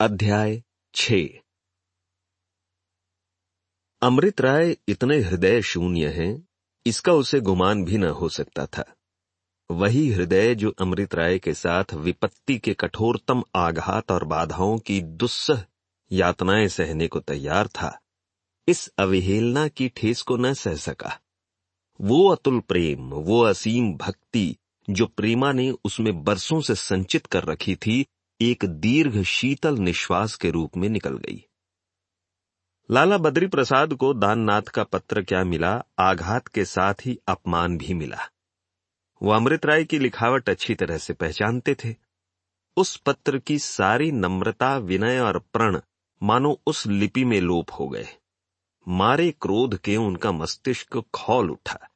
अध्याय छ। अमृत राय इतने हृदय शून्य हैं, इसका उसे गुमान भी न हो सकता था। वही हृदय जो अमृत राय के साथ विपत्ति के कठोरतम आघात और बाधाओं की दुस्सह यातनाएँ सहने को तैयार था, इस अवहेलना की ठेस को न सह सका। वो अतुल प्रेम, वो असीम भक्ति जो प्रेमा ने उसमें बरसों से संचित कर रखी थी एक दीर्घ शीतल निश्वास के रूप में निकल गई। लाला बद्री प्रसाद को दाननाथ का पत्र क्या मिला? आघात के साथ ही अपमान भी मिला। वो अमृत राय की लिखावट अच्छी तरह से पहचानते थे। उस पत्र की सारी नम्रता, विनय और प्रण मानो उस लिपि में लोप हो गए। मारे क्रोध के उनका मस्तिष्क खौल उठा।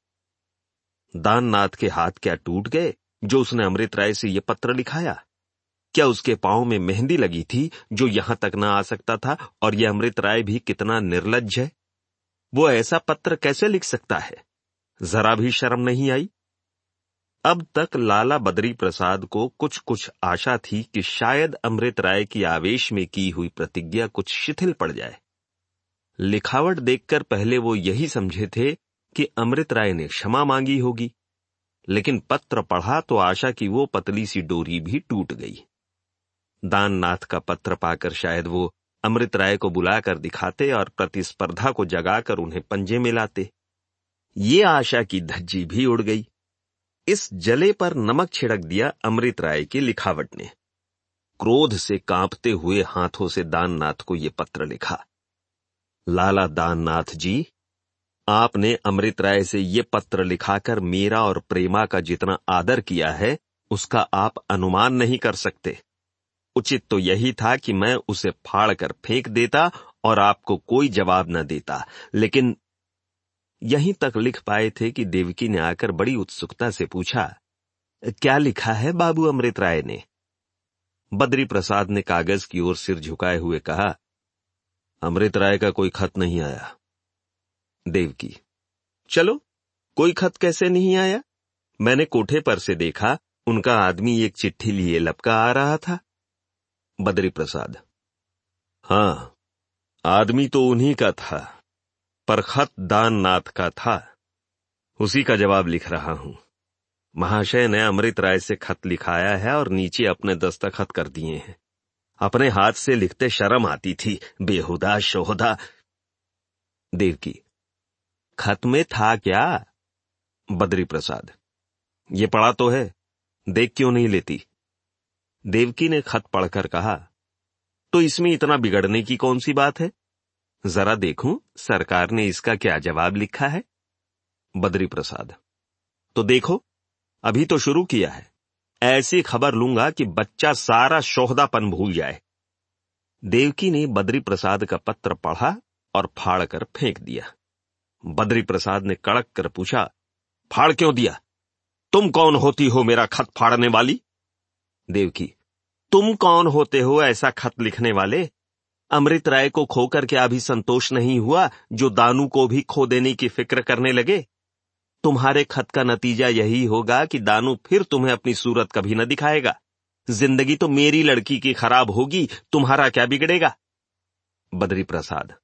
दाननाथ के हाथ क्या टूट गए, जो उसने अमृत राय से यह पत्र लिखाया? क्या उसके पाँव में मेहंदी लगी थी जो यहाँ तक ना आ सकता था और यह अमृत राय भी कितना निर्लज है? वो ऐसा पत्र कैसे लिख सकता है? जरा भी शर्म नहीं आई? अब तक लाला बद्री प्रसाद को कुछ कुछ आशा थी कि शायद अमृत राय की आवेश में की हुई प्रतिज्ञा कुछ शिथिल पड़ जाए। लिखावट देखकर पहले वो यही समझे थे कि अमृत राय ने क्षमा मांगी होगी, लेकिन पत्र पढ़ा तो आशा की वो पतली सी डोरी भी टूट गई। दाननाथ का पत्र पाकर शायद वो अमृत राय को बुलाकर दिखाते और प्रतिस्पर्धा को जगाकर उन्हें पंजे में लाते। ये आशा की धज्जी भी उड़ गई। इस जले पर नमक छिड़क दिया अमृत राय की लिखावट ने। क्रोध से कांपते हुए हाथों से दाननाथ को यह पत्र लिखा। लाला दाननाथ जी, आपने अमृत राय से ये पत्र लिखाकर मेरा और प्रेमा का जितना आदर किया है, उसका आप अनुमान नहीं कर सकते। उचित तो यही था कि मैं उसे फाड़ कर फेंक देता और आपको कोई जवाब न देता। लेकिन यहीं तक लिख पाए थे कि देवकी ने आकर बड़ी उत्सुकता से पूछा, क्या लिखा है बाबू अमृत राय ने? बद्री प्रसाद ने कागज़ की ओर सिर झुकाए हुए कहा, अमृत राय का कोई खत नहीं आया। देवकी, चलो, कोई खत कैसे नहीं आया? मैंने कोठे पर से देखा, उनका आदमी एक चिट्ठी लिए लपका आ रहा था। बद्री प्रसाद हाँ, आदमी तो उन्हीं का था, पर खत दाननाथ का था। उसी का जवाब लिख रहा हूँ। महाशय ने अमृत राय से खत लिखाया है और नीचे अपने दस्तखत कर दिए हैं। अपने हाथ से लिखते शर्म आती थी। बेहुदा, शोहदा। देवकी, खत में था क्या? बद्री प्रसाद ये पढ़ा तो है, देख क्यों नहीं लेती? देवकी ने खत पढ़कर कहा तो इसमें इतना बिगड़ने की कौन सी बात है? जरा देखूँ, सरकार ने इसका क्या जवाब लिखा है? बद्री प्रसाद तो देखो, अभी तो शुरू किया है। ऐसी खबर लूँगा कि बच्चा सारा शोहदापन भूल जाए। देवकी ने बद्री प्रसाद का पत्र पढ़ा और फाड़ कर फेंक दिया। बद्री प्रसाद ने कड़क कर पूछा, फाड़ क्यों दिया? तुम कौन होती हो मेरा खत फाड़ने वाली? देवकी तुम कौन होते हो ऐसा खत लिखने वाले? अमृत राय को खोकर क्या अभी संतोष नहीं हुआ, जो दानू को भी खो देने की फ़िक्र करने लगे? तुम्हारे खत का नतीजा यही होगा कि दानू फिर तुम्हें अपनी सूरत कभी न दिखाएगा। ज़िंदगी तो मेरी लड़की की खराब होगी, तुम्हारा क्या बिगड़ेगा? बद्री प्रसाद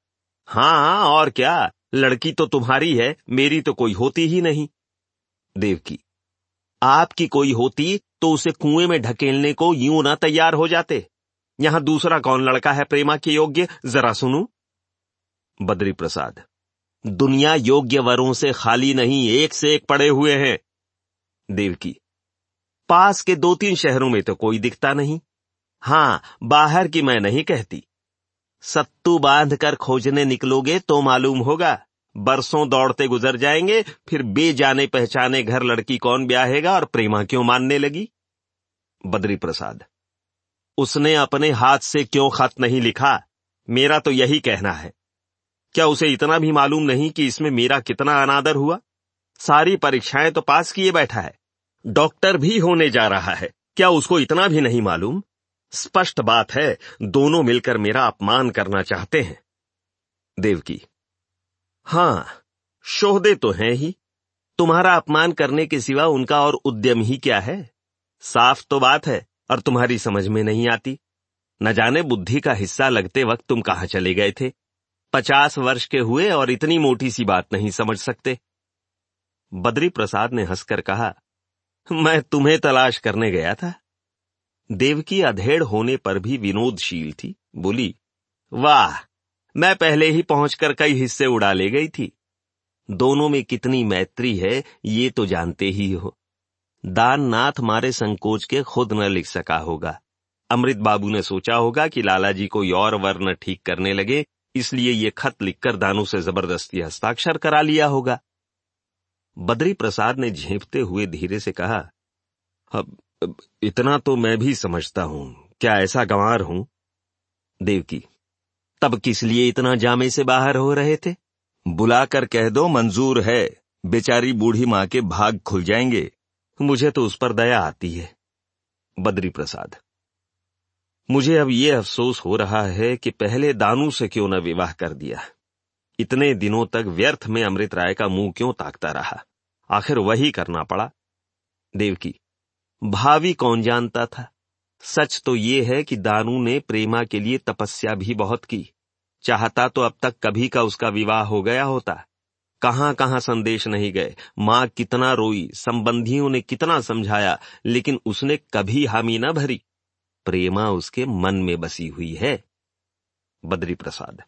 हाँ और क्या? लड़की तो तुम्हारी है, मेरी तो कोई होती ही नहीं। देवकी आपकी कोई होती तो उसे कुएँ में ढकेलने को यूँ ना तैयार हो जाते। यहाँ दूसरा कौन लड़का है प्रेमा के योग्य? जरा सुनू। बद्री प्रसाद दुनिया योग्य वरों से खाली नहीं, एक से एक पड़े हुए हैं। देवकी, पास के दो तीन शहरों में तो कोई दिखता नहीं। हाँ, बाहर की मैं नहीं कहती। सत्तू बाँध कर खोजने निकलोगे तो मालूम होगा। बरसों दौड़ते गुजर जाएँगे, फिर बेजाने पहचाने घर लड़की कौन ब्याहेगा और प्रेमा क्यों मानने लगी? बद्री प्रसाद, उसने अपने हाथ से क्यों खत नहीं लिखा? मेरा तो यही कहना है। क्या उसे इतना भी मालूम नहीं कि इसमें मेरा कितना अनादर हुआ? सारी परीक्षाएँ तो पास किए बैठा है। डॉक्टर भी होने जा रहा है। क्या उसको इतना भी नहीं मालूम? स्पष्ट बात है, दोनों मिलकर मेरा अपमान करना चाहते हैं। देवकी हाँ, शोहदे तो हैं ही। तुम्हारा अपमान करने के सिवा उनका और उद्यम ही क्या है? साफ़ तो बात है, और तुम्हारी समझ में नहीं आती। न जाने बुद्धि का हिस्सा लगते वक्त तुम कहाँ चले गए थे। पचास वर्ष के हुए और इतनी मोटी सी बात नहीं समझ सकते। बद्री प्रसाद ने हंसकर कहा, मैं तुम्हें तलाश करने गया था। देवकी अधेड़ होने पर भी विनोदशील थी। बोली, वाह मैं पहले ही पहुंचकर कई हिस्से उड़ा ले गई थी। दोनों में कितनी मैत्री है, ये तो जानते ही हो। दान नाथ मारे संकोच के खुद न लिख सका होगा। अमृत बाबू ने सोचा होगा कि लाला जी को और वर्ण ठीक करने लगे, इसलिए ये खत लिखकर दानू से ज़बरदस्ती हस्ताक्षर करा लिया होगा। बद्री प्रसाद ने झेपते हुए धीरे से कहा अब इतना तो मैं भी समझता हूँ, क्या ऐसा गंवार हूँ? देवकी तब किस लिए इतना जामे से बाहर हो रहे थे? बुलाकर कह दो, मंजूर है। बेचारी बूढ़ी माँ के भाग खुल जाएँगे। मुझे तो उस पर दया आती है बद्री प्रसाद मुझे अब ये अफसोस हो रहा है कि पहले दानू से क्यों न विवाह कर दिया। इतने दिनों तक व्यर्थ में अमृत राय का मुँह क्यों ताकता रहा? आखिर वही करना पड़ा। देवकी, भावी कौन जानता था? सच तो ये है कि दानू ने प्रेमा के लिए तपस्या भी बहुत की। चाहता तो अब तक कभी का उसका विवाह हो गया होता। कहाँ कहाँ संदेश नहीं गए। माँ कितना रोई, संबंधियों ने कितना समझाया, लेकिन उसने कभी हामी न भरी। प्रेमा उसके मन में बसी हुई है बद्री प्रसाद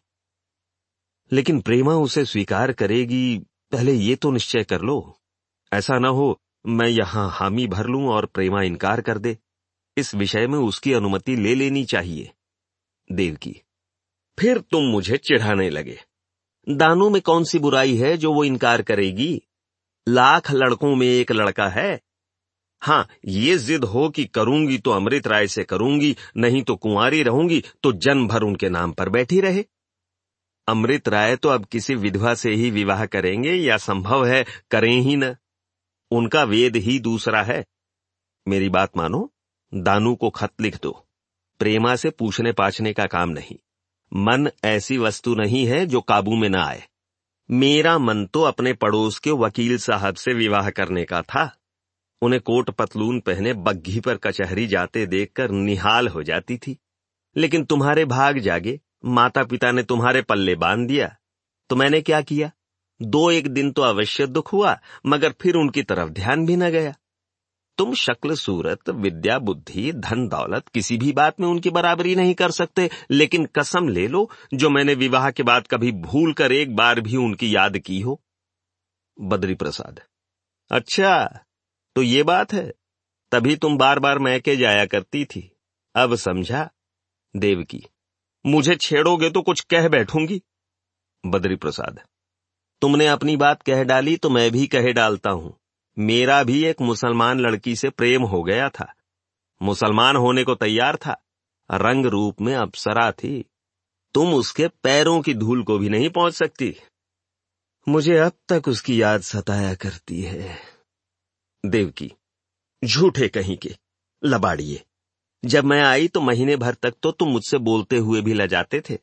लेकिन प्रेमा उसे स्वीकार करेगी, पहले ये तो निश्चय कर लो। ऐसा न हो, मैं यहाँ हामी भर लूँ और प्रेमा इनकार कर दे। इस विषय में उसकी अनुमति ले लेनी चाहिए। देवकी फिर तुम मुझे चिढ़ाने लगे। दानू में कौन सी बुराई है जो वो इनकार करेगी? लाख लड़कों में एक लड़का है। हाँ, ये जिद हो कि करूँगी तो अमृत राय से करूँगी, नहीं तो कुंवारी रहूँगी तो जन्म भर उनके नाम पर बैठी रहे। अमृत राय तो अब किसी विधवा से ही विवाह करेंगे, या संभव है करें ही न। उनका वेद ही दूसरा है। मेरी बात मानो, दानू को खत लिख दो। प्रेमा से पूछने पाछने का काम नहीं। मन ऐसी वस्तु नहीं है जो काबू में न आए। मेरा मन तो अपने पड़ोस के वकील साहब से विवाह करने का था। उन्हें कोट पतलून पहने बग्घी पर कचहरी जाते देखकर निहाल हो जाती थी। लेकिन तुम्हारे भाग जागे माता पिता ने तुम्हारे पल्ले बाँध दिया। तो मैंने क्या किया? दो एक दिन तो अवश्य दुख हुआ, मगर फिर उनकी तरफ़ ध्यान भी न गया। तुम शक्ल, सूरत, विद्या, बुद्धि, धन, दौलत किसी भी बात में उनकी बराबरी नहीं कर सकते। लेकिन कसम ले लो, जो मैंने विवाह के बाद कभी भूल कर एक बार भी उनकी याद की हो। बद्री प्रसाद। अच्छा तो ये बात है। तभी तुम बार बार मैके जाया करती थी। अब समझा, देवकी, मुझे छेड़ोगे तो कुछ कह बैठूँगी। बद्री प्रसाद। तुमने अपनी बात कह डाली तो मैं भी कह डालता हूँ। मेरा भी एक मुसलमान लड़की से प्रेम हो गया था। मुसलमान होने को तैयार था। रंग रूप में अप्सरा थी। तुम उसके पैरों की धूल को भी नहीं पहुँच सकती। मुझे अब तक उसकी याद सताया करती है। देवकी, झूठे कहीं के, लबाड़िए। जब मैं आई तो महीने भर तक तो तुम मुझसे बोलते हुए भी लजाते थे।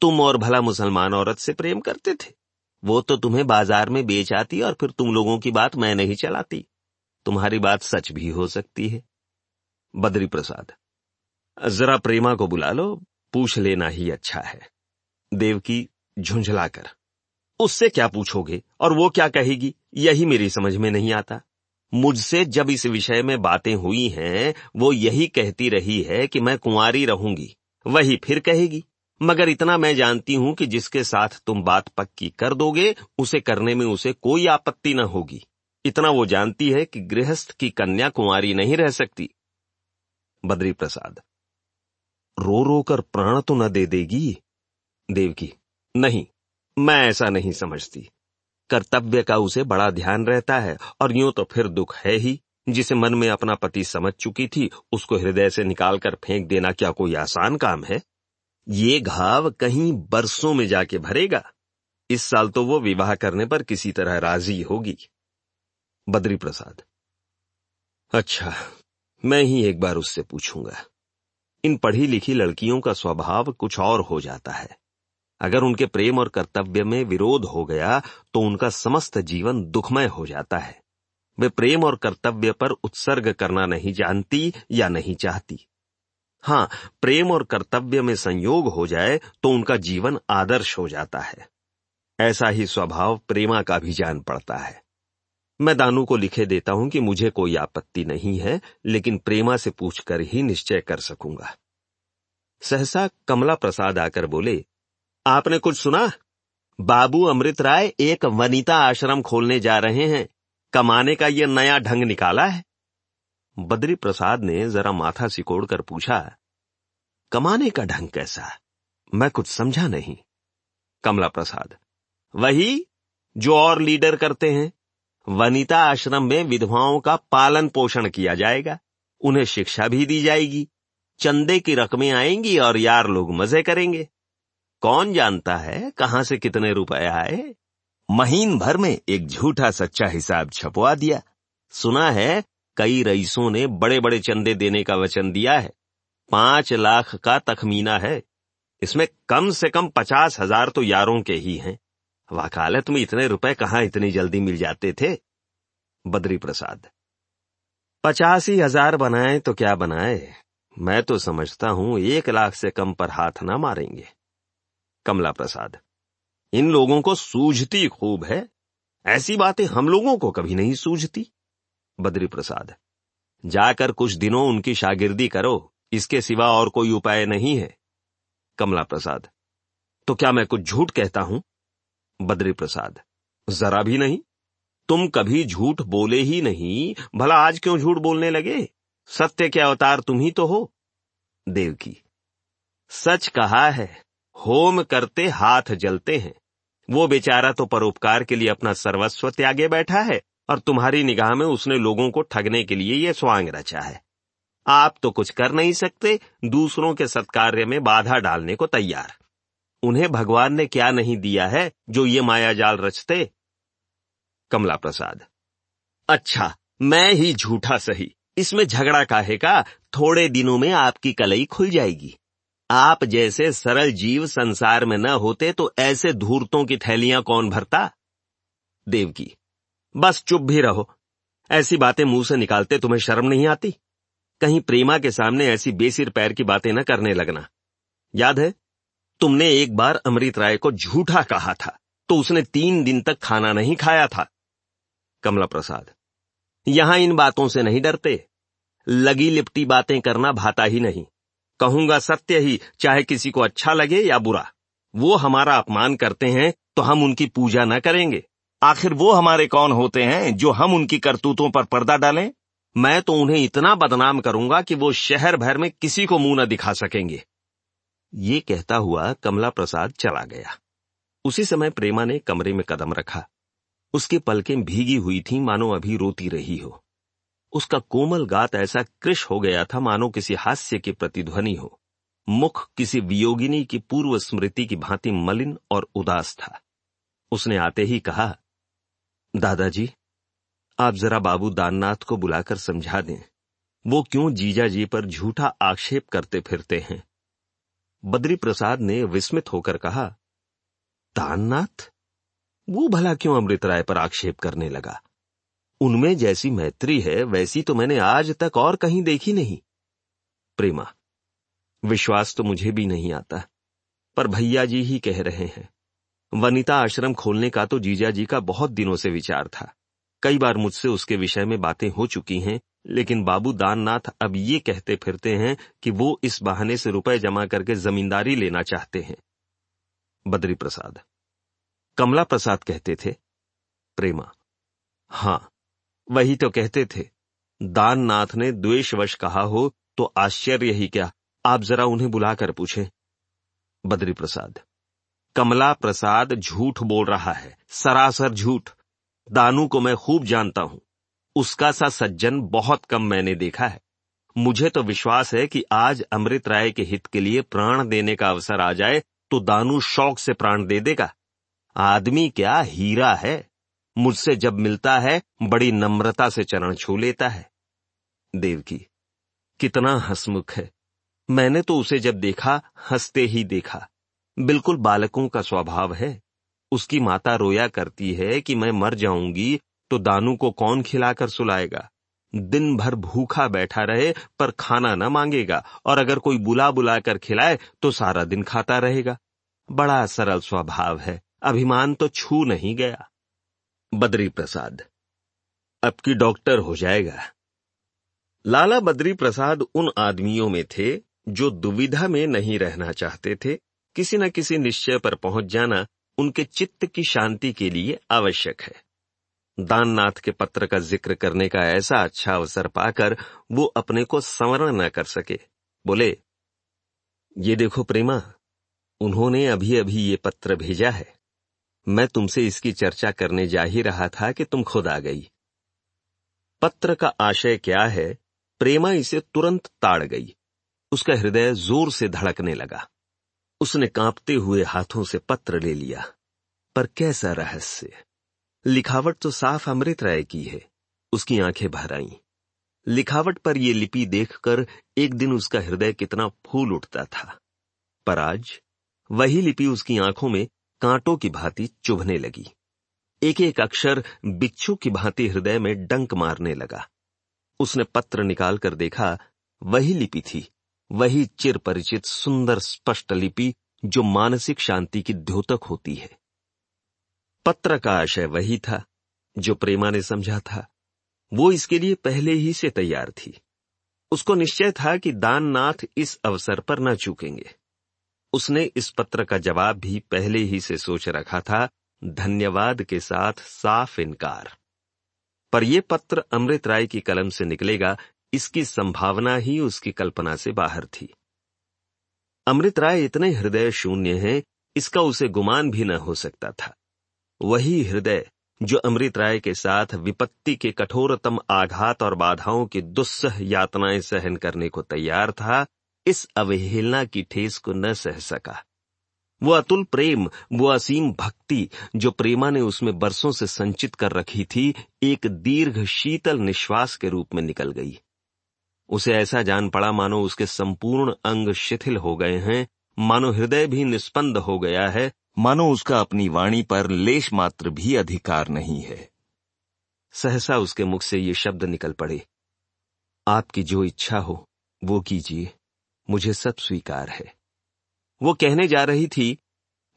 तुम और भला मुसलमान औरत से प्रेम करते थे। वो तो तुम्हें बाज़ार में बेच आती और फिर तुम लोगों की बात मैं नहीं चलाती। तुम्हारी बात सच भी हो सकती है। बद्री प्रसाद, जरा प्रेमा को बुला लो, पूछ लेना ही अच्छा है। देवकी झुंझलाकर, उससे क्या पूछोगे और वो क्या कहेगी, यही मेरी समझ में नहीं आता। मुझसे जब इस विषय में बातें हुई हैं, वो यही कहती रही है कि मैं कुंवारी रहूँगी, वही फिर कहेगी। मगर इतना मैं जानती हूँ कि जिसके साथ तुम बात पक्की कर दोगे, उसे करने में उसे कोई आपत्ति न होगी। इतना वो जानती है कि गृहस्थ की कन्या कुंवारी नहीं रह सकती। बद्री प्रसाद रो रो कर प्राण तो न दे देगी? देवकी। नहीं, मैं ऐसा नहीं समझती। कर्तव्य का उसे बड़ा ध्यान रहता है, और यूँ तो फिर दुख है ही। जिसे मन में अपना पति समझ चुकी थी, उसको हृदय से निकालकर फेंक देना क्या कोई आसान काम है? ये घाव कहीं बरसों में जाके भरेगा। इस साल तो वो विवाह करने पर किसी तरह राज़ी होगी। बद्री प्रसाद अच्छा मैं ही एक बार उससे पूछूँगा। इन पढ़ी लिखी लड़कियों का स्वभाव कुछ और हो जाता है। अगर उनके प्रेम और कर्तव्य में विरोध हो गया तो उनका समस्त जीवन दुखमय हो जाता है। वे प्रेम और कर्तव्य पर उत्सर्ग करना नहीं जानती या नहीं चाहती। हाँ प्रेम और कर्तव्य में संयोग हो जाए तो उनका जीवन आदर्श हो जाता है। ऐसा ही स्वभाव प्रेमा का भी जान पड़ता है। मैं दानू को लिखे देता हूँ कि मुझे कोई आपत्ति नहीं है, लेकिन प्रेमा से पूछकर ही निश्चय कर सकूँगा। सहसा कमला प्रसाद आकर बोले, आपने कुछ सुना? बाबू अमृत राय एक वनिता आश्रम खोलने जा रहे हैं। कमाने का यह नया ढंग निकाला है। बद्री प्रसाद ने जरा माथा सिकोड़कर पूछा, कमाने का ढंग कैसा? मैं कुछ समझा नहीं। कमला प्रसाद वही जो और लीडर करते हैं। वनिता आश्रम में विधवाओं का पालन पोषण किया जाएगा। उन्हें शिक्षा भी दी जाएगी। चंदे की रकमें आएँगी और यार लोग मज़े करेंगे। कौन जानता है कहाँ से कितने रुपए आए? महीन भर में एक झूठा सच्चा हिसाब छपवा दिया। सुना है कई रईसों ने बड़े बड़े चंदे देने का वचन दिया है। पाँच लाख का तखमीना है। इसमें कम से कम पचास हज़ार तो यारों के ही हैं। वकालत में इतने रुपए कहाँ इतनी जल्दी मिल जाते थे? बद्री प्रसाद पचासी हज़ार बनाए तो क्या बनाए? मैं तो समझता हूँ एक लाख से कम पर हाथ ना मारेंगे। कमला प्रसाद इन लोगों को सूझती खूब है। ऐसी बातें हम लोगों को कभी नहीं सूझती। बद्री प्रसाद जाकर कुछ दिनों उनकी शागिर्दी करो, इसके सिवा और कोई उपाय नहीं है। कमला प्रसाद तो क्या मैं कुछ झूठ कहता हूँ? बद्री प्रसाद जरा भी नहीं। तुम कभी झूठ बोले ही नहीं, भला आज क्यों झूठ बोलने लगे? सत्य के अवतार तुम ही तो हो। देवकी, सच कहा है, होम करते हाथ जलते हैं। वो बेचारा तो परोपकार के लिए अपना सर्वस्व त्यागे बैठा है। और तुम्हारी निगाह में उसने लोगों को ठगने के लिए यह स्वांग रचा है। आप तो कुछ कर नहीं सकते, दूसरों के सत्कार्य में बाधा डालने को तैयार। उन्हें भगवान ने क्या नहीं दिया है जो ये मायाजाल रचते? कमला प्रसाद अच्छा मैं ही झूठा सही। इसमें झगड़ा काहे का? थोड़े दिनों में आपकी कलई खुल जाएगी। आप जैसे सरल जीव संसार में न होते तो ऐसे धूर्तों की थैलियाँ कौन भरता? देवकी। बस चुप भी रहो। ऐसी बातें मुँह से निकालते तुम्हें शर्म नहीं आती? कहीं प्रेमा के सामने ऐसी बेसिर पैर की बातें न करने लगना। याद है, तुमने एक बार अमृत राय को झूठा कहा था तो उसने तीन दिन तक खाना नहीं खाया था। कमला प्रसाद यहाँ इन बातों से नहीं डरते। लगी लिपटी बातें करना भाता ही नहीं। कहूँगा सत्य ही, चाहे किसी को अच्छा लगे या बुरा। वो हमारा अपमान करते हैं तो हम उनकी पूजा न करेंगे। आखिर वो हमारे कौन होते हैं जो हम उनकी करतूतों पर पर्दा डालें? मैं तो उन्हें इतना बदनाम करूँगा कि वो शहर भर में किसी को मुँह न दिखा सकेंगे। ये कहता हुआ कमला प्रसाद चला गया। उसी समय प्रेमा ने कमरे में कदम रखा। उसकी पलकें भीगी हुई थीं, मानो अभी रोती रही हो। उसका कोमल गात ऐसा कृष हो गया था, मानो किसी हास्य की प्रतिध्वनि हो। मुख किसी वियोगिनी की पूर्व स्मृति की भांति मलिन और उदास था। उसने आते ही कहा दादाजी, आप जरा बाबू दाननाथ को बुलाकर समझा दें। वो क्यों जीजा जी पर झूठा आक्षेप करते फिरते हैं? बद्री प्रसाद ने विस्मित होकर कहा, दाननाथ? वो भला क्यों अमृत राय पर आक्षेप करने लगा? उनमें जैसी मैत्री है, वैसी तो मैंने आज तक और कहीं देखी नहीं। प्रेमा, विश्वास तो मुझे भी नहीं आता, पर भैया जी ही कह रहे हैं। वनिता आश्रम खोलने का तो जीजा जी का बहुत दिनों से विचार था। कई बार मुझसे उसके विषय में बातें हो चुकी हैं, लेकिन बाबू दाननाथ अब ये कहते फिरते हैं कि वो इस बहाने से रुपए जमा करके जमींदारी लेना चाहते हैं। बद्री प्रसाद कमला प्रसाद कहते थे। प्रेमा। हाँ, वही तो कहते थे। दाननाथ ने द्वेषवश कहा हो तो आश्चर्य ही क्या, आप जरा उन्हें बुलाकर पूछें। बद्री प्रसाद कमला प्रसाद झूठ बोल रहा है, सरासर झूठ। दानू को मैं खूब जानता हूँ। उसका सा सज्जन बहुत कम मैंने देखा है। मुझे तो विश्वास है कि आज अमृत राय के हित के लिए प्राण देने का अवसर आ जाए तो दानू शौक से प्राण दे देगा। आदमी क्या हीरा है? मुझसे जब मिलता है, बड़ी नम्रता से चरण छू लेता है। देवकी, कितना हसमुख है। मैंने तो उसे जब देखा, हँसते ही देखा। बिल्कुल बालकों का स्वभाव है। उसकी माता रोया करती है कि मैं मर जाऊँगी तो दानू को कौन खिलाकर सुलाएगा? दिन भर भूखा बैठा रहे, पर खाना न मांगेगा, और अगर कोई बुला बुला कर खिलाए तो सारा दिन खाता रहेगा। बड़ा सरल स्वभाव है, अभिमान तो छू नहीं गया। बद्री प्रसाद अब की डॉक्टर हो जाएगा। लाला बद्री प्रसाद उन आदमियों में थे, जो दुविधा में नहीं रहना चाहते थे किसी न किसी निश्चय पर पहुँच जाना उनके चित्त की शांति के लिए आवश्यक है। दाननाथ के पत्र का ज़िक्र करने का ऐसा अच्छा अवसर पाकर वो अपने को संवरण न कर सके। बोले, ये देखो प्रेमा, उन्होंने अभी अभी ये पत्र भेजा है। मैं तुमसे इसकी चर्चा करने जा ही रहा था कि तुम खुद आ गई। पत्र का आशय क्या है, प्रेमा इसे तुरंत ताड़ गई। उसका हृदय ज़ोर से धड़कने लगा। उसने कांपते हुए हाथों से पत्र ले लिया। पर कैसा रहस्य? लिखावट तो साफ़ अमृत राय की है, उसकी आँखें भर आई। लिखावट पर यह लिपि देखकर एक दिन उसका हृदय कितना फूल उठता था। पर आज वही लिपि उसकी आँखों में कांटों की भांति चुभने लगी। एक एक अक्षर बिच्छू की भांति हृदय में डंक मारने लगा। उसने पत्र निकालकर देखा, वही लिपि थी। वही चिर परिचित सुंदर स्पष्ट लिपि जो मानसिक शांति की द्योतक होती है। पत्र का आशय वही था जो प्रेमा ने समझा था। वो इसके लिए पहले ही से तैयार थी। उसको निश्चय था कि दाननाथ इस अवसर पर न चूकेंगे। उसने इस पत्र का जवाब भी पहले ही से सोच रखा था, धन्यवाद के साथ साफ़ इनकार। पर यह पत्र अमृत राय की कलम से निकलेगा इसकी संभावना ही उसकी कल्पना से बाहर थी। अमृत राय इतने हृदय शून्य हैं, इसका उसे गुमान भी न हो सकता था। वही हृदय जो अमृत राय के साथ विपत्ति के कठोरतम आघात और बाधाओं की दुस्सह यातनाएँ सहन करने को तैयार था, इस अवहेलना की ठेस को न सह सका। वो अतुल प्रेम, वो असीम भक्ति जो प्रेमा ने उसमें बरसों से संचित कर रखी थी, एक दीर्घ शीतल निश्वास के रूप में निकल गई। उसे ऐसा जान पड़ा मानो उसके संपूर्ण अंग शिथिल हो गए हैं, मानो हृदय भी निष्पन्द हो गया है, मानो उसका अपनी वाणी पर लेश मात्र भी अधिकार नहीं है। सहसा उसके मुख से ये शब्द निकल पड़े, आपकी जो इच्छा हो, वो कीजिए, मुझे सब स्वीकार है। वो कहने जा रही थी,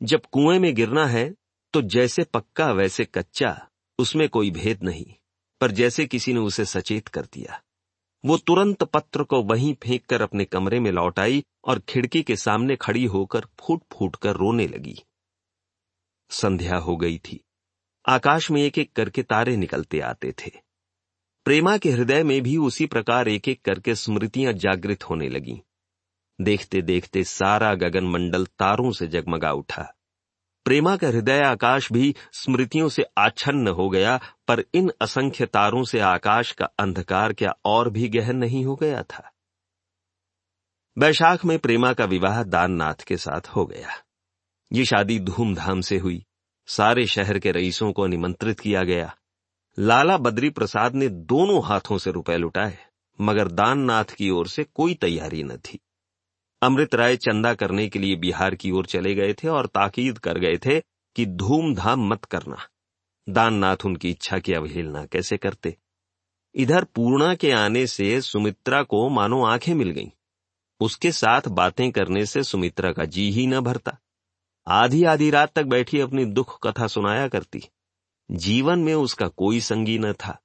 जब कुएँ में गिरना है तो जैसे पक्का वैसे कच्चा, उसमें कोई भेद नहीं, पर जैसे किसी ने उसे सचेत कर दिया। वो तुरंत पत्र को वहीं फेंक कर अपने कमरे में लौट आई और खिड़की के सामने खड़ी होकर फूट फूट कर रोने लगी। संध्या हो गई थी। आकाश में एक एक करके तारे निकलते आते थे। प्रेमा के हृदय में भी उसी प्रकार एक एक करके स्मृतियाँ जागृत होने लगीं। देखते देखते सारा गगन मंडल तारों से जगमगा उठा। प्रेमा का हृदय आकाश भी स्मृतियों से आच्छन्न हो गया, पर इन असंख्य तारों से आकाश का अंधकार क्या और भी गहन नहीं हो गया था? वैशाख में प्रेमा का विवाह दाननाथ के साथ हो गया। ये शादी धूमधाम से हुई। सारे शहर के रईसों को निमंत्रित किया गया। लाला बद्री प्रसाद ने दोनों हाथों से रुपए लुटाए, मगर दाननाथ की ओर से कोई तैयारी न थी। अमृत राय चंदा करने के लिए बिहार की ओर चले गए थे और ताकीद कर गए थे कि धूमधाम मत करना। दाननाथ उनकी इच्छा की अवहेलना कैसे करते? इधर पूर्णा के आने से सुमित्रा को मानो आँखें मिल गईं। उसके साथ बातें करने से सुमित्रा का जी ही न भरता। आधी आधी रात तक बैठी अपनी दुख कथा सुनाया करती। जीवन में उसका कोई संगी न था।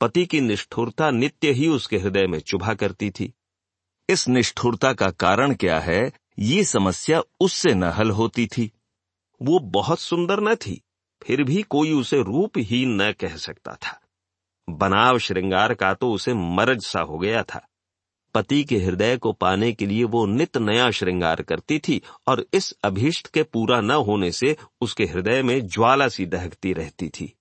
पति की निष्ठुरता नित्य ही उसके हृदय में चुभा करती थी। इस निष्ठुरता का कारण क्या है? ये समस्या उससे न हल होती थी। वो बहुत सुंदर न थी, फिर भी कोई उसे रूप ही न कह सकता था। बनाव श्रृंगार का तो उसे मरज सा हो गया था। पति के हृदय को पाने के लिए वो नित नया श्रृंगार करती थी और इस अभीष्ट के पूरा न होने से उसके हृदय में ज्वाला सी दहकती रहती थी।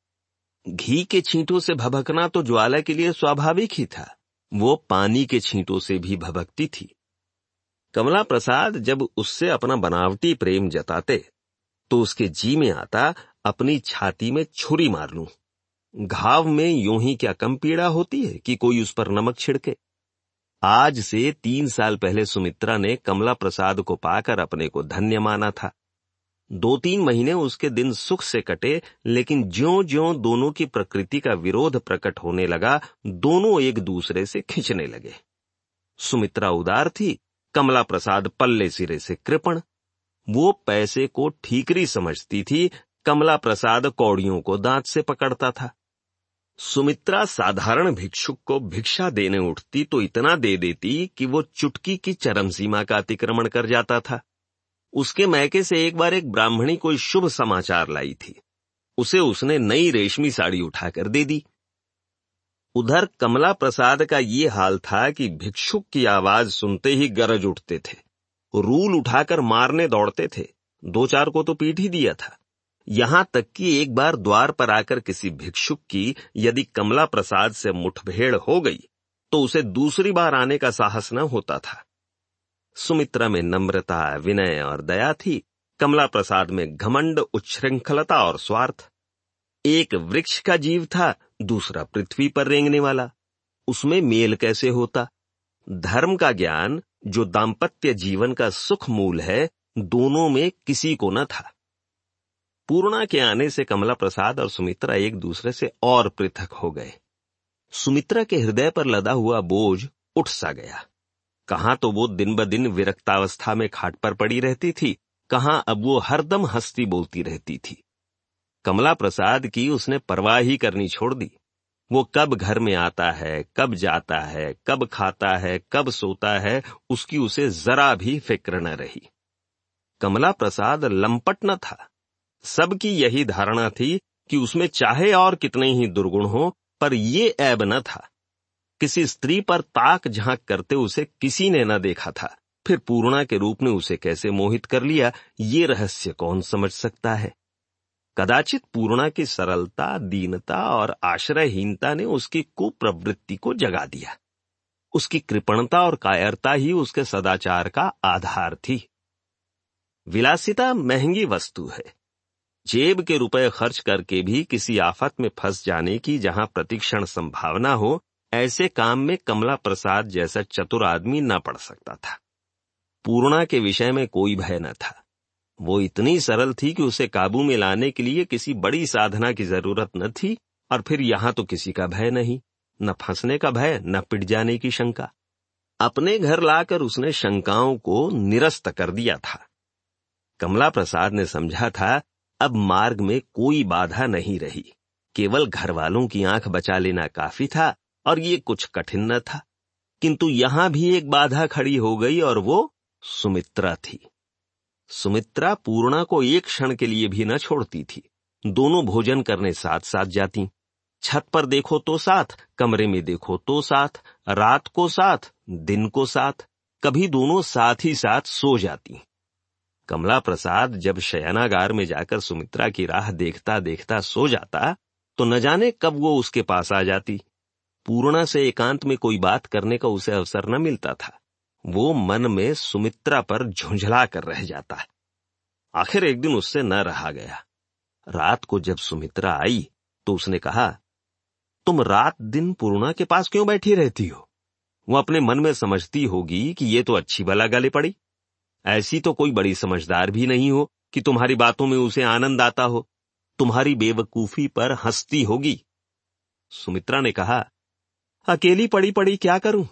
घी के छींटों से भभकना तो ज्वाला के लिए स्वाभाविक ही था। वो पानी के छींटों से भी भभकती थी। कमला प्रसाद जब उससे अपना बनावटी प्रेम जताते तो उसके जी में आता अपनी छाती में छुरी मार लू। घाव में यूँ ही क्या कम पीड़ा होती है कि कोई उस पर नमक छिड़के? आज से तीन साल पहले सुमित्रा ने कमला प्रसाद को पाकर अपने को धन्य माना था। दो तीन महीने उसके दिन सुख से कटे, लेकिन ज्यो ज्यो दोनों की प्रकृति का विरोध प्रकट होने लगा, दोनों एक दूसरे से खिंचने लगे। सुमित्रा उदार थी, कमला प्रसाद पल्ले सिरे से कृपण। वो पैसे को ठीकरी समझती थी, कमला प्रसाद कौड़ियों को दांत से पकड़ता था। सुमित्रा साधारण भिक्षुक को भिक्षा देने उठती तो इतना दे देती कि वो चुटकी की चरम सीमा का अतिक्रमण कर जाता था। उसके मैके से एक बार एक ब्राह्मणी कोई शुभ समाचार लाई थी। उसे उसने नई रेशमी साड़ी उठाकर दे दी। उधर कमला प्रसाद का ये हाल था कि भिक्षुक की आवाज़ सुनते ही गरज उठते थे। रूल उठाकर मारने दौड़ते थे। दो चार को तो पीट ही दिया था। यहाँ तक कि एक बार द्वार पर आकर किसी भिक्षुक की यदि कमला प्रसाद से मुठभेड़ हो गई तो उसे दूसरी बार आने का साहस न होता था। सुमित्रा में नम्रता, विनय और दया थी, कमला प्रसाद में घमंड, उच्छृंखलता और स्वार्थ। एक वृक्ष का जीव था, दूसरा पृथ्वी पर रेंगने वाला। उसमें मेल कैसे होता? धर्म का ज्ञान, जो दाम्पत्य जीवन का सुख मूल है, दोनों में किसी को न था। पूर्णा के आने से कमला प्रसाद और सुमित्रा एक दूसरे से और पृथक हो गए। सुमित्रा के हृदय पर लदा हुआ बोझ उठ सा गया। कहाँ तो वो दिन ब दिन विरक्तावस्था में खाट पर पड़ी रहती थी, कहाँ अब वो हरदम हंसती बोलती रहती थी। कमला प्रसाद की उसने परवाह ही करनी छोड़ दी। वो कब घर में आता है, कब जाता है, कब खाता है, कब सोता है, उसकी उसे जरा भी फ़िक्र न रही। कमला प्रसाद लंपट न था। सबकी यही धारणा थी कि उसमें चाहे और कितने ही दुर्गुण हो, पर ये ऐब न था। किसी स्त्री पर ताक झाँक करते उसे किसी ने न देखा था। फिर पूर्णा के रूप में उसे कैसे मोहित कर लिया, ये रहस्य कौन समझ सकता है? कदाचित पूर्णा की सरलता, दीनता और आश्रयहीनता ने उसकी कुप्रवृत्ति को जगा दिया। उसकी कृपणता और कायरता ही उसके सदाचार का आधार थी। विलासिता महँगी वस्तु है। जेब के रुपए खर्च करके भी किसी आफत में फंस जाने की जहाँ प्रतिक्षण संभावना हो ऐसे काम में कमला प्रसाद जैसा चतुर आदमी न पड़ सकता था। पूर्णा के विषय में कोई भय न था। वो इतनी सरल थी कि उसे काबू में लाने के लिए किसी बड़ी साधना की ज़रूरत न थी और फिर यहाँ तो किसी का भय नहीं, न फंसने का भय, न पिट जाने की शंका। अपने घर लाकर उसने शंकाओं को निरस्त कर दिया था। कमला प्रसाद ने समझा था, अब मार्ग में कोई बाधा नहीं रही। केवल घर वालों की आँख बचा लेना काफ़ी था और ये कुछ कठिन न था। किंतु यहाँ भी एक बाधा खड़ी हो गई और वो सुमित्रा थी। सुमित्रा पूर्णा को एक क्षण के लिए भी न छोड़ती थी। दोनों भोजन करने साथ साथ जाती। छत पर देखो तो साथ, कमरे में देखो तो साथ, रात को साथ, दिन को साथ, कभी दोनों साथ ही साथ सो जाती। कमला प्रसाद जब शयनागार में जाकर सुमित्रा की राह देखता देखता सो जाता तो न जाने कब वो उसके पास आ जाती। पूर्णा से एकांत में कोई बात करने का उसे अवसर न मिलता था। वो मन में सुमित्रा पर झुंझला कर रह जाता। आखिर एक दिन उससे न रहा गया। रात को जब सुमित्रा आई तो उसने कहा, तुम रात दिन पूर्णा के पास क्यों बैठी रहती हो? वो अपने मन में समझती होगी कि ये तो अच्छी बला गले पड़ी। ऐसी तो कोई बड़ी समझदार भी नहीं हो कि तुम्हारी बातों में उसे आनंद आता हो। तुम्हारी बेवकूफ़ी पर हंसती होगी। सुमित्रा ने कहा अकेली पड़ी पड़ी क्या करूँ?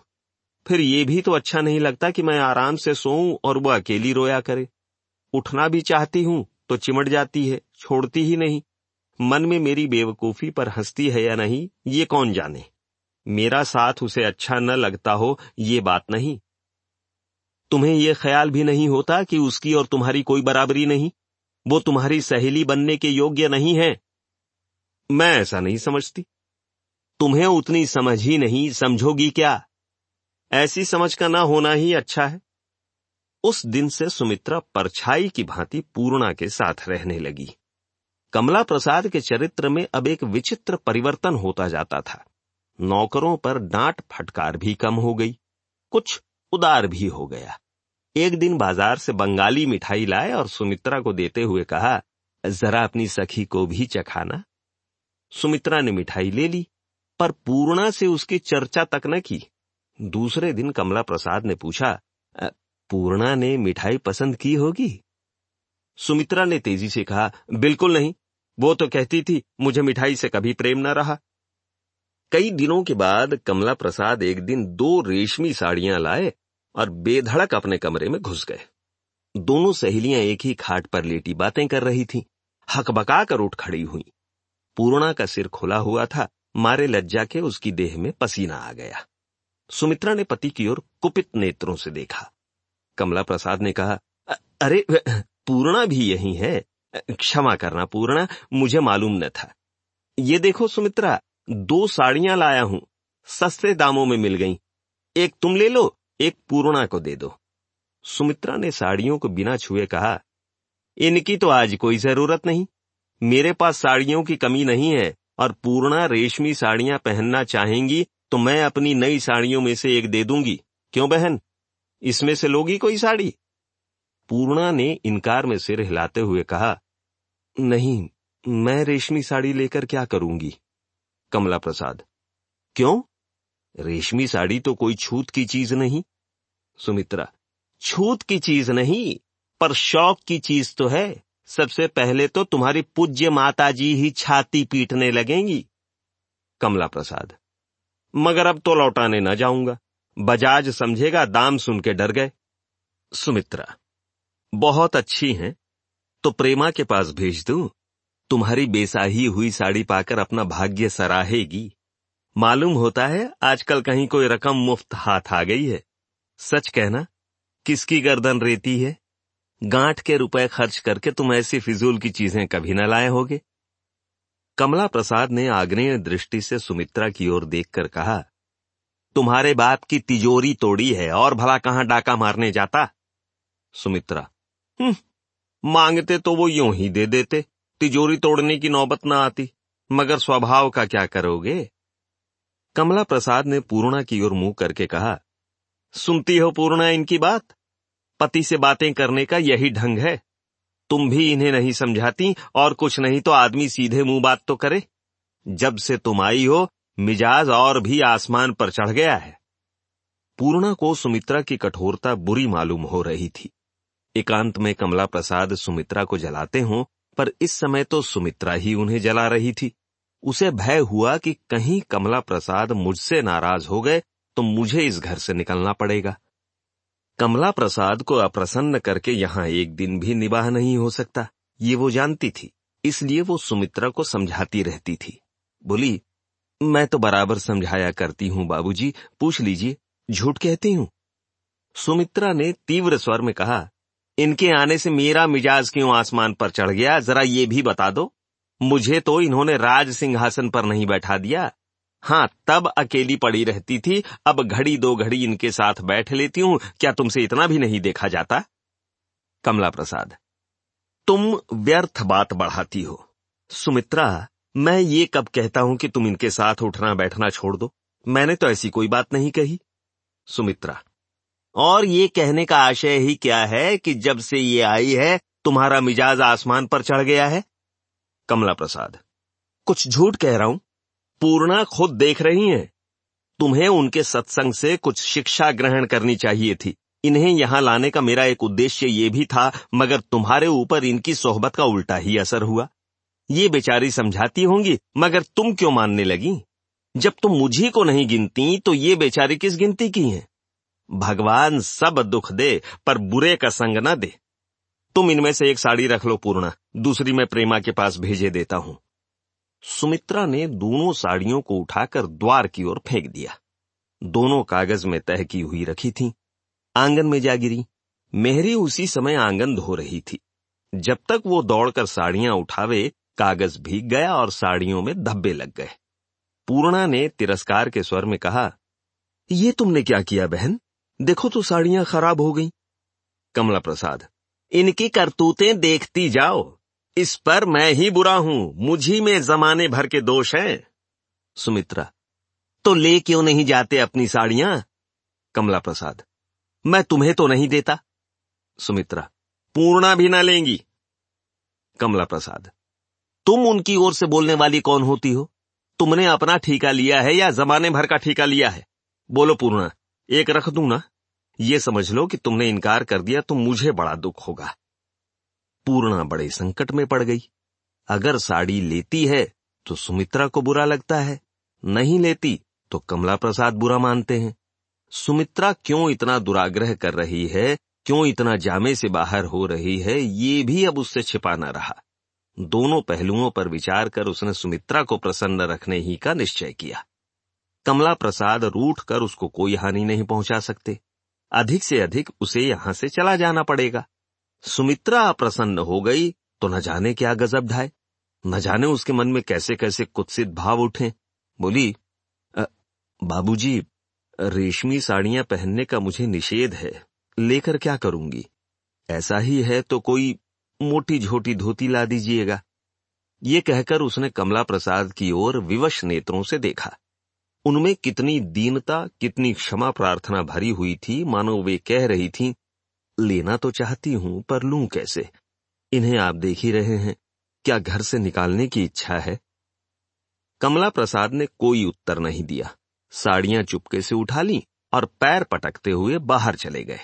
फिर ये भी तो अच्छा नहीं लगता कि मैं आराम से सोऊं और वो अकेली रोया करे। उठना भी चाहती हूँ तो चिमट जाती है, छोड़ती ही नहीं। मन में मेरी बेवकूफ़ी पर हंसती है या नहीं, ये कौन जाने? मेरा साथ उसे अच्छा न लगता हो, ये बात नहीं। तुम्हें यह ख्याल भी नहीं होता कि उसकी और तुम्हारी कोई बराबरी नहीं? वो तुम्हारी सहेली बनने के योग्य नहीं है। मैं ऐसा नहीं समझती। तुम्हें उतनी समझ ही नहीं, समझोगी क्या? ऐसी समझ का ना होना ही अच्छा है। उस दिन से सुमित्रा परछाई की भांति पूर्णा के साथ रहने लगी। कमला प्रसाद के चरित्र में अब एक विचित्र परिवर्तन होता जाता था। नौकरों पर डांट फटकार भी कम हो गई, कुछ उदार भी हो गया। एक दिन बाज़ार से बंगाली मिठाई लाए और सुमित्रा को देते हुए कहा, जरा अपनी सखी को भी चखाना। सुमित्रा ने मिठाई ले ली पर पूर्णा से उसकी चर्चा तक न की। दूसरे दिन कमला प्रसाद ने पूछा पूर्णा ने मिठाई पसंद की होगी? सुमित्रा ने तेज़ी से कहा बिल्कुल नहीं। वो तो कहती थी मुझे मिठाई से कभी प्रेम न रहा। कई दिनों के बाद कमला प्रसाद एक दिन दो रेशमी साड़ियाँ लाए और बेधड़क अपने कमरे में घुस गए। दोनों सहेलियाँ एक ही खाट पर लेटी बातें कर रही थीं, हकबका कर उठ खड़ी हुई। पूर्णा का सिर खुला हुआ था। मारे लज्जा के उसकी देह में पसीना आ गया। सुमित्रा ने पति की ओर कुपित नेत्रों से देखा। कमला प्रसाद ने कहा अरे, पूर्णा भी यही है। क्षमा करना, पूर्णा, मुझे मालूम न था। ये देखो सुमित्रा, दो साड़ियाँ लाया हूँ। सस्ते दामों में मिल गई। एक तुम ले लो, एक पूर्णा को दे दो। सुमित्रा ने साड़ियों को बिना छुए कहा, इनकी तो आज कोई ज़रूरत नहीं। मेरे पास साड़ियों की कमी नहीं है। और पूर्णा रेशमी साड़ियाँ पहनना चाहेंगी तो मैं अपनी नई साड़ियों में से एक दे दूँगी। क्यों बहन? इसमें से लोगी कोई साड़ी? पूर्णा ने इनकार में सिर हिलाते हुए कहा, नहीं, मैं रेशमी साड़ी लेकर क्या करूँगी? कमला प्रसाद क्यों? रेशमी साड़ी तो कोई छूत की चीज़ नहीं। सुमित्रा, छूत की चीज़ नहीं, पर शौक की चीज़ तो है। सबसे पहले तो तुम्हारी पूज्य माता जी ही छाती पीटने लगेंगी। कमला प्रसाद मगर अब तो लौटाने न जाऊँगा। बजाज समझेगा दाम सुन के डर गए। सुमित्रा, बहुत अच्छी हैं तो प्रेमा के पास भेज दू। तुम्हारी बेसाही हुई साड़ी पाकर अपना भाग्य सराहेगी। मालूम होता है, आजकल कहीं कोई रकम मुफ़्त हाथ आ गई है। सच कहना, किसकी गर्दन रेती है? गांठ के रुपए खर्च करके तुम ऐसी फिजूल की चीज़ें कभी न लाए होगे। कमला प्रसाद ने आग्नेय दृष्टि से सुमित्रा की ओर देखकर कहा तुम्हारे बाप की तिजोरी तोड़ी है और भला कहाँ डाका मारने जाता? सुमित्रा हम्म, मांगते तो वो यूँ ही दे देते तिजोरी तोड़ने की नौबत ना आती मगर स्वभाव का क्या करोगे? कमला प्रसाद ने पूर्णा की ओर मुँह करके कहा सुनती हो पूर्णा इनकी बात? पति से बातें करने का यही ढंग है। तुम भी इन्हें नहीं समझाती और कुछ नहीं तो आदमी सीधे मुँह बात तो करे। जब से तुम आई हो, मिजाज और भी आसमान पर चढ़ गया है। पूर्णा को सुमित्रा की कठोरता बुरी मालूम हो रही थी। एकांत में कमला प्रसाद सुमित्रा को जलाते हों, पर इस समय तो सुमित्रा ही उन्हें जला रही थी। उसे भय हुआ कि कहीं कमला प्रसाद मुझसे नाराज़ हो गए तो मुझे इस घर से निकलना पड़ेगा। कमला प्रसाद को अप्रसन्न करके यहाँ एक दिन भी निबाह नहीं हो सकता। ये वो जानती थी, इसलिए वो सुमित्रा को समझाती रहती थी। बोली, मैं तो बराबर समझाया करती हूँ, बाबूजी, पूछ लीजिए, झूठ कहती हूँ? सुमित्रा ने तीव्र स्वर में कहा, इनके आने से मेरा मिजाज क्यों आसमान पर चढ़ गया, जरा ये भी बता दो। मुझे तो इन्होंने राज सिंहासन पर नहीं बैठा दिया हाँ तब अकेली पड़ी रहती थी। अब घड़ी दो घड़ी इनके साथ बैठ लेती हूँ। क्या तुमसे इतना भी नहीं देखा जाता? कमला प्रसाद, तुम व्यर्थ बात बढ़ाती हो। सुमित्रा, मैं ये कब कहता हूँ कि तुम इनके साथ उठना बैठना छोड़ दो? मैंने तो ऐसी कोई बात नहीं कही। सुमित्रा, और ये कहने का आशय ही क्या है कि जब से ये आई है, तुम्हारा मिजाज आसमान पर चढ़ गया है? कमला प्रसाद, कुछ झूठ कह रहा हूँ। पूर्णा खुद देख रही हैं। तुम्हें उनके सत्संग से कुछ शिक्षा ग्रहण करनी चाहिए थी। इन्हें यहाँ लाने का मेरा एक उद्देश्य ये भी था, मगर तुम्हारे ऊपर इनकी सोहबत का उल्टा ही असर हुआ। ये बेचारी समझाती होंगी, मगर तुम क्यों मानने लगी? जब तुम मुझी को नहीं गिनती तो ये बेचारी किस गिनती की हैं? भगवान सब दुख दे, पर बुरे का संग न दे। तुम इनमें से एक साड़ी रख लो, पूर्णा। दूसरी मैं प्रेमा के पास भेजे देता हूँ। सुमित्रा ने दोनों साड़ियों को उठाकर द्वार की ओर फेंक दिया। दोनों कागज़ में तह की हुई रखी थी। आँगन में जा गिरी। मेहरी उसी समय आँगन धो रही थी। जब तक वो दौड़कर साड़ियाँ उठावे, कागज़ भीग गया और साड़ियों में धब्बे लग गए। पूर्णा ने तिरस्कार के स्वर में कहा, ये तुमने क्या किया बहन? देखो तो साड़ियाँ खराब हो गई। कमला प्रसाद, इनकी करतूतें देखती जाओ। इस पर मैं ही बुरा हूँ, मुझी में जमाने भर के दोष हैं। सुमित्रा तो ले क्यों नहीं जाते अपनी साड़ियाँ? कमला प्रसाद मैं तुम्हें तो नहीं देता। सुमित्रा, पूर्णा भी ना लेंगी। कमला प्रसाद तुम उनकी ओर से बोलने वाली कौन होती हो? तुमने अपना ठीका लिया है या जमाने भर का ठीका लिया है? बोलो पूर्णा, एक रख दू ना? ये समझ लो कि तुमने इनकार कर दिया तो मुझे बड़ा दुख होगा। पूर्णा बड़े संकट में पड़ गई। अगर साड़ी लेती है तो सुमित्रा को बुरा लगता है। नहीं लेती तो कमला प्रसाद बुरा मानते हैं। सुमित्रा क्यों इतना दुराग्रह कर रही है, क्यों इतना जामे से बाहर हो रही है, ये भी अब उससे छिपा न रहा। दोनों पहलुओं पर विचार कर उसने सुमित्रा को प्रसन्न रखने ही का निश्चय किया। कमला प्रसाद रूठ कर उसको कोई हानि नहीं पहुँचा सकते। अधिक से अधिक उसे यहाँ से चला जाना पड़ेगा। सुमित्रा अप्रसन्न हो गई तो न जाने क्या गजब ढाए। न जाने उसके मन में कैसे कैसे कुत्सित भाव उठे। बोली बाबूजी रेशमी साड़ियाँ पहनने का मुझे निषेध है। लेकर क्या करूँगी? ऐसा ही है तो कोई मोटी झोटी धोती ला दीजिएगा। ये कहकर उसने कमला प्रसाद की ओर विवश नेत्रों से देखा। उनमें कितनी दीनता कितनी क्षमा प्रार्थना भरी हुई थी मानो वे कह रही थीं, लेना तो चाहती हूँ, पर लू कैसे? इन्हें आप देख ही रहे हैं। क्या घर से निकालने की इच्छा है? कमला प्रसाद ने कोई उत्तर नहीं दिया। साड़ियाँ चुपके से उठा ली और पैर पटकते हुए बाहर चले गए।